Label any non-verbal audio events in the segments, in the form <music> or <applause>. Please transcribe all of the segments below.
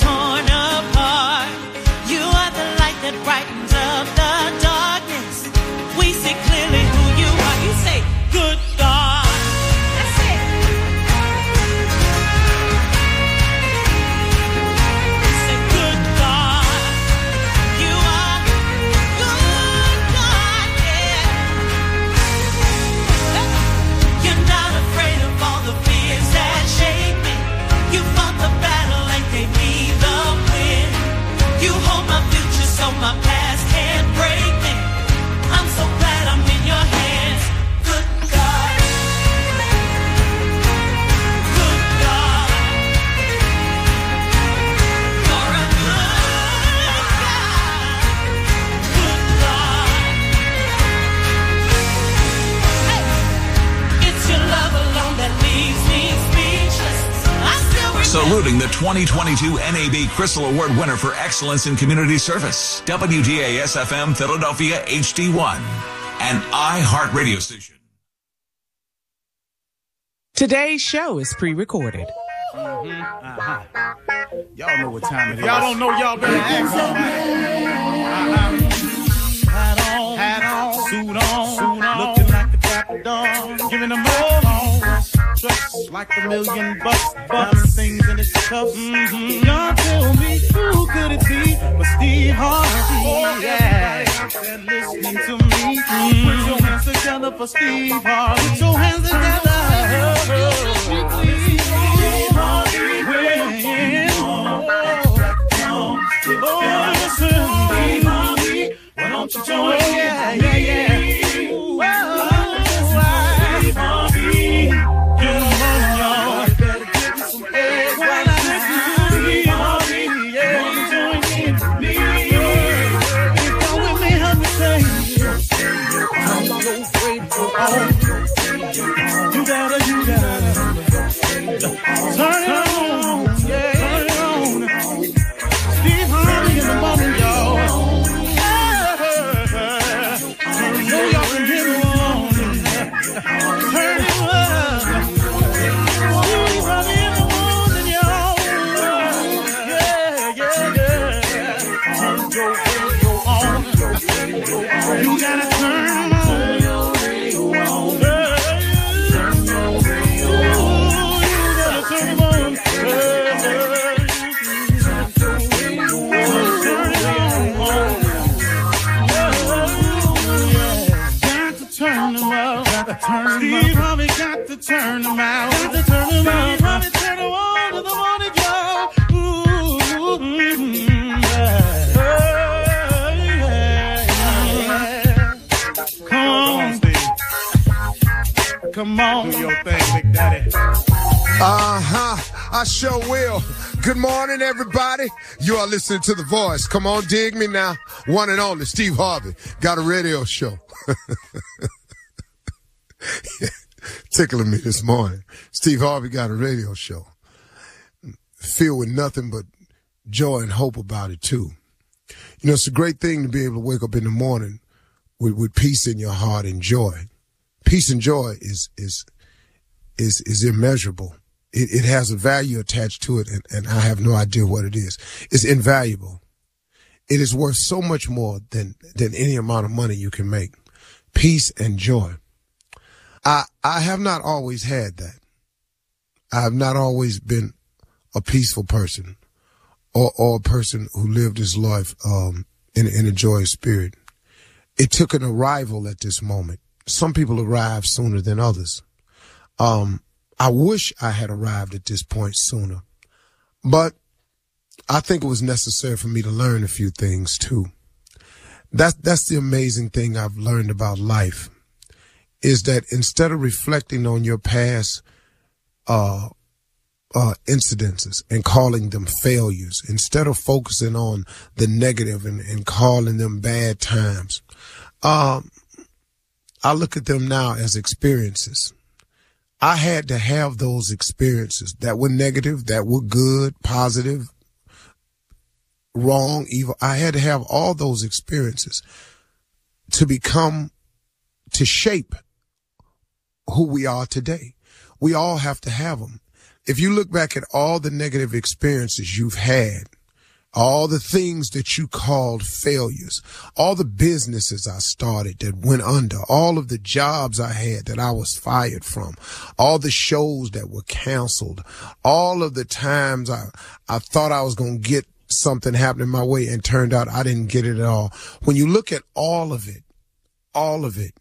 torn still remember. Saluting the 2022 NAB Crystal Award winner for excellence in community service, WDAS FM Philadelphia HD1, an iHeart radio station. Today's show is pre-recorded. Mm-hmm. Uh-huh. Y'all know what time it is. Y'all don't know, y'all better ask somebody. Hat on, hat on, suit on, suit on, looking like the dapper dawn, giving them all Dressed like a million bucks, bucks, things in its cuffs. Mm-hmm. Y'all tell me who could it be but Steve Harvey? Oh, yeah. And listening to me, put your hands together for Steve Harvey. Put your hands together. Steve Harvey, when- Oh, listen, Steve Harvey, why don't you join Come on. Do your thing, Big Daddy. Uh huh. I sure will. Good morning, everybody. You are listening to The Voice. Come on, dig me now. One and only Steve Harvey got a radio show. <laughs> Tickling me this morning. Steve Harvey got a radio show. Filled with nothing but joy and hope about it, too. You know, it's a great thing to be able to wake up in the morning with, with peace in your heart and joy. Peace and joy is, is, is, is immeasurable. It, it has a value attached to it, and, and I have no idea what it is. It's invaluable. It is worth so much more than, than any amount of money you can make. Peace and joy. I, I have not always had that. I have not always been a peaceful person or, or a person who lived his life, um, in, in a joyous spirit. It took an arrival at this moment. Some people arrive sooner than others. Um, I wish I had arrived at this point sooner, but I think it was necessary for me to learn a few things too. That's, that's the amazing thing I've learned about life is that instead of reflecting on your past, uh, uh, incidences and calling them failures, instead of focusing on the negative and, and calling them bad times, um, I look at them now as experiences. I had to have those experiences that were negative, that were good, positive, wrong, evil. I had to have all those experiences to become, to shape who we are today. We all have to have them. if you look back at all the negative experiences you've had, all the things that you called failures, all the businesses I started that went under, all of the jobs I had that I was fired from, all the shows that were canceled, all of the times I, I thought I was going to get something happening my way and turned out I didn't get it at all. When you look at all of it, all of it,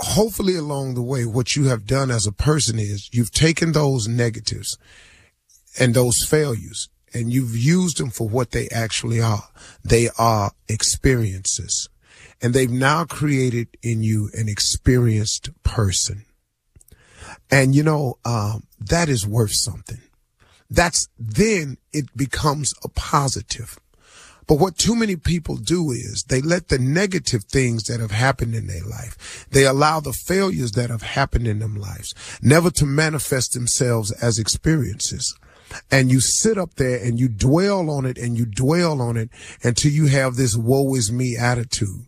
hopefully along the way, what you have done as a person is you've taken those negatives and those failures and you've used them for what they actually are. They are experiences. And they've now created in you an experienced person. And you know, um, that is worth something. That's then it becomes a positive. But what too many people do is they let the negative things that have happened in their life, they allow the failures that have happened in them lives never to manifest themselves as experiences and you sit up there and you dwell on it and you dwell on it until you have this woe is me attitude.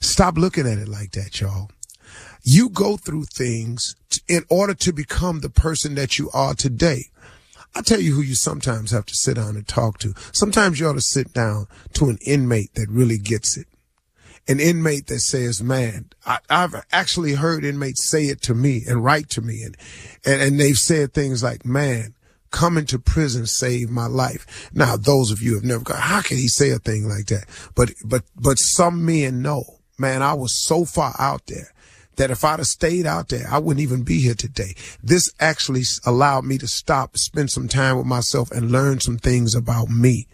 Stop looking at it like that, y'all. You go through things in order to become the person that you are today. I tell you who you sometimes have to sit down and talk to. Sometimes you ought to sit down to an inmate that really gets it. An inmate that says, man, I, have actually heard inmates say it to me and write to me and, and, and they've said things like, man, coming to prison saved my life. Now, those of you have never got, how can he say a thing like that? But, but, but some men know, man, I was so far out there that if I'd have stayed out there, I wouldn't even be here today. This actually allowed me to stop, spend some time with myself and learn some things about me.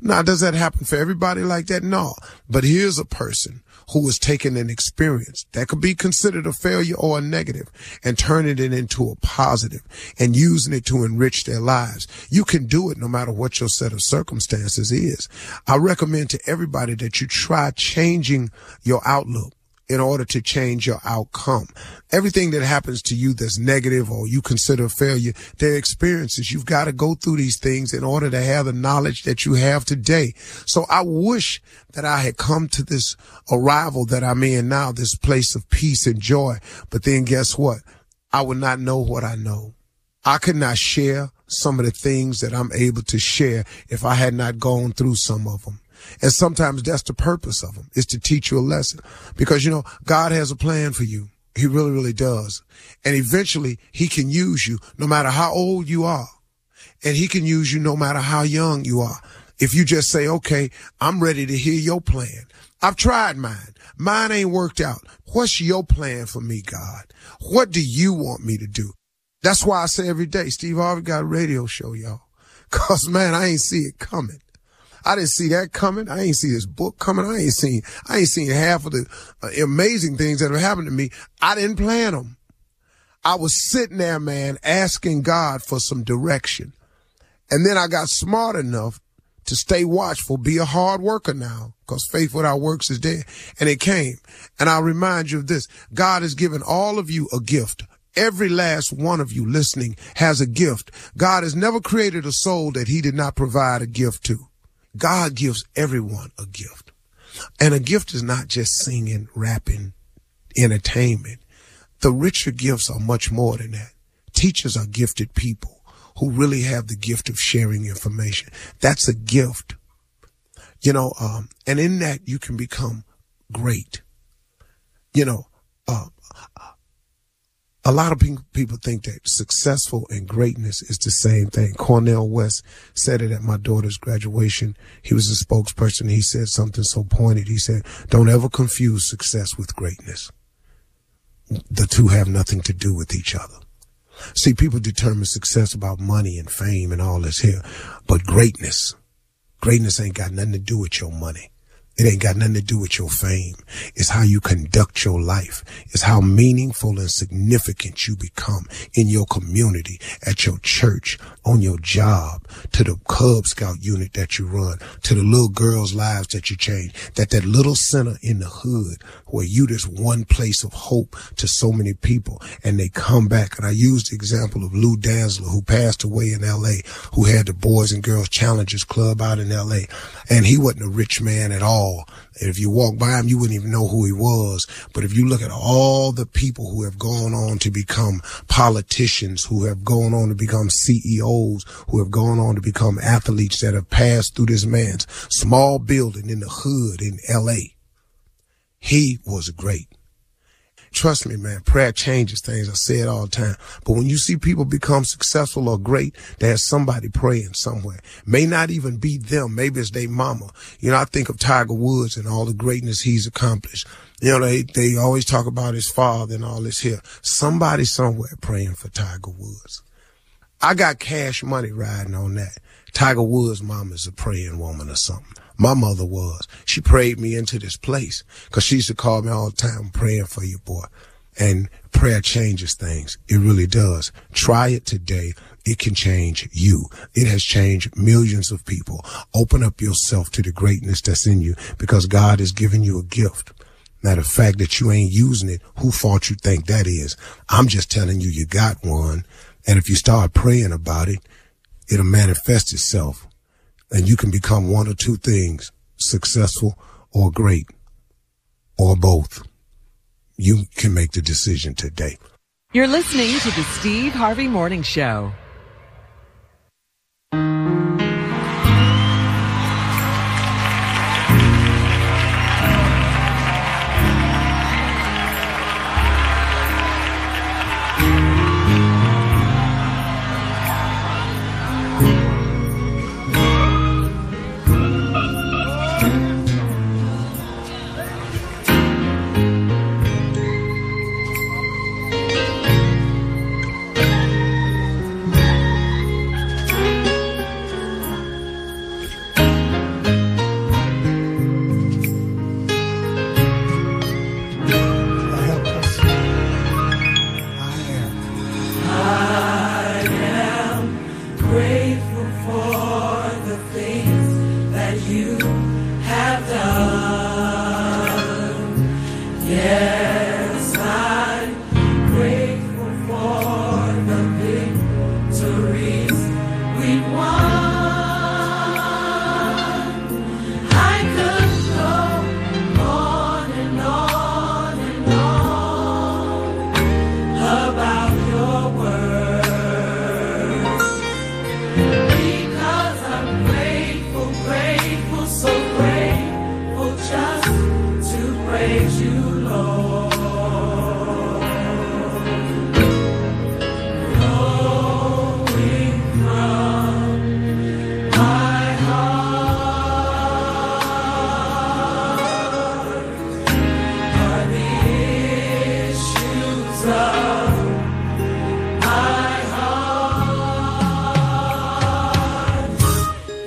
Now, does that happen for everybody like that? No. But here's a person who is taking an experience that could be considered a failure or a negative and turning it into a positive and using it to enrich their lives. You can do it no matter what your set of circumstances is. I recommend to everybody that you try changing your outlook in order to change your outcome. Everything that happens to you that's negative or you consider failure, they're experiences. You've got to go through these things in order to have the knowledge that you have today. So I wish that I had come to this arrival that I'm in now, this place of peace and joy. But then guess what? I would not know what I know. I could not share some of the things that I'm able to share if I had not gone through some of them. And sometimes that's the purpose of them is to teach you a lesson because, you know, God has a plan for you. He really, really does. And eventually he can use you no matter how old you are. And he can use you no matter how young you are. If you just say, okay, I'm ready to hear your plan. I've tried mine. Mine ain't worked out. What's your plan for me, God? What do you want me to do? That's why I say every day, Steve Harvey got a radio show, y'all. <laughs> Cause man, I ain't see it coming. I didn't see that coming. I ain't see this book coming. I ain't seen, I ain't seen half of the uh, amazing things that have happened to me. I didn't plan them. I was sitting there, man, asking God for some direction. And then I got smart enough to stay watchful, be a hard worker now, because faith without works is dead. And it came. And I'll remind you of this. God has given all of you a gift. Every last one of you listening has a gift. God has never created a soul that he did not provide a gift to. God gives everyone a gift. And a gift is not just singing, rapping, entertainment. The richer gifts are much more than that. Teachers are gifted people who really have the gift of sharing information. That's a gift. You know, um, and in that you can become great. You know, uh, a lot of people think that successful and greatness is the same thing. Cornel West said it at my daughter's graduation. He was a spokesperson. He said something so pointed. He said, don't ever confuse success with greatness. The two have nothing to do with each other. See, people determine success about money and fame and all this here, but greatness, greatness ain't got nothing to do with your money. It ain't got nothing to do with your fame. It's how you conduct your life. It's how meaningful and significant you become in your community, at your church, on your job, to the Cub Scout unit that you run, to the little girls' lives that you change, that that little center in the hood where you just one place of hope to so many people and they come back. And I used the example of Lou Dantzler who passed away in LA, who had the Boys and Girls Challengers Club out in LA. And he wasn't a rich man at all And if you walk by him, you wouldn't even know who he was. But if you look at all the people who have gone on to become politicians, who have gone on to become CEOs, who have gone on to become athletes that have passed through this man's small building in the hood in LA, he was great. Trust me, man, prayer changes things. I say it all the time. But when you see people become successful or great, there's somebody praying somewhere. May not even be them. Maybe it's their mama. You know, I think of Tiger Woods and all the greatness he's accomplished. You know, they, they always talk about his father and all this here. Somebody somewhere praying for Tiger Woods. I got cash money riding on that. Tiger Woods' mom is a praying woman or something. My mother was. She prayed me into this place because she used to call me all the time praying for you, boy. And prayer changes things. It really does. Try it today. It can change you. It has changed millions of people. Open up yourself to the greatness that's in you because God has given you a gift. Now, the fact that you ain't using it, who fault you think that is? I'm just telling you, you got one. And if you start praying about it, it'll manifest itself and you can become one or two things, successful or great or both. You can make the decision today. You're listening to the Steve Harvey Morning Show.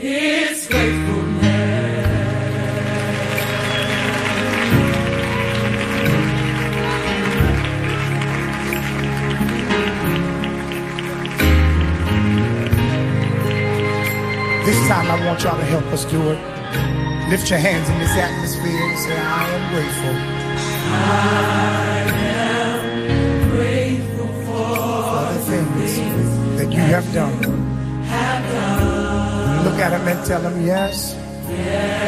This time I want y'all to help us do it. Lift your hands in this atmosphere and say, I am grateful I am Grateful for the things that you have done. Look at them and tell them, yes,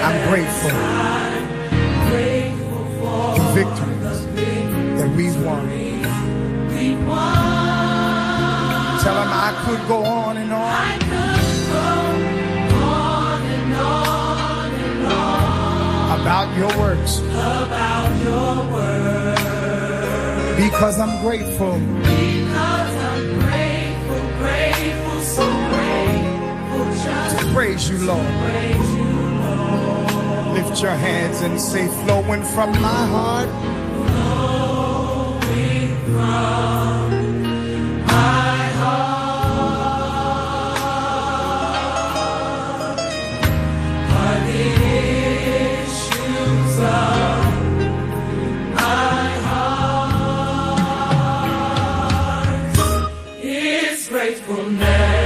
I'm grateful for the victories that we've won. Tell them I could go on and on about your works. About your word. Because I'm grateful. to praise you, Lord. Lift your hands and say, flowing from my heart. Flowing from my heart are the issues of my heart. Gratefulness.